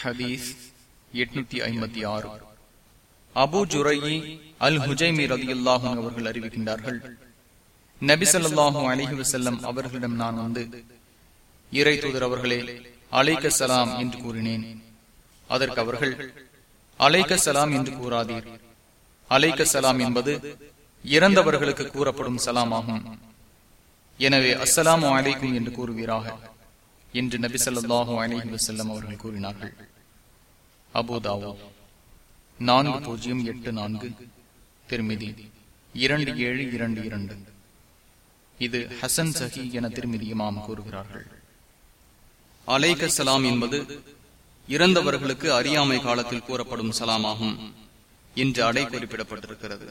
ஹதீஸ் எட்நூத்தி ஐம்பத்தி ஆறு. அபு ஜுரையி அல் ஹுஜைமி ரதியுல்லாஹும் அவர்கள் அறிவிக்கின்றார்கள் நபிசல்லாஹும் அலிஹி வசல்லம் அவர்களிடம் நான் வந்து இறை தூதர் அவர்களே அலைக்க சலாம் என்று கூறினேன். அதற்கு அவர்கள் அலைக்க சலாம் என்று கூறாதீர். அலைக்க சலாம் என்பது இறந்தவர்களுக்கு கூறப்படும் சலாம் ஆகும் எனவே அஸ்ஸலாம் அலைக்கும் என்று கூறுவீராக. என்று நபி சொல்லாஹு அலிஹி வசல்லம் அவர்கள் கூறினார்கள். அபோதாவோ நான்கு பூஜ்ஜியம் எட்டு நான்கு திருமிதி இரண்டு ஏழு இரண்டு இரண்டு. இது ஹசன் சஹி என திருமிதியுமாம் கூறுகிறார்கள். அலைக சலாம் என்பது இறந்தவர்களுக்கு அறியாமை காலத்தில் கூறப்படும் சலாமாகும் என்று அடை குறிப்பிடப்பட்டிருக்கிறது.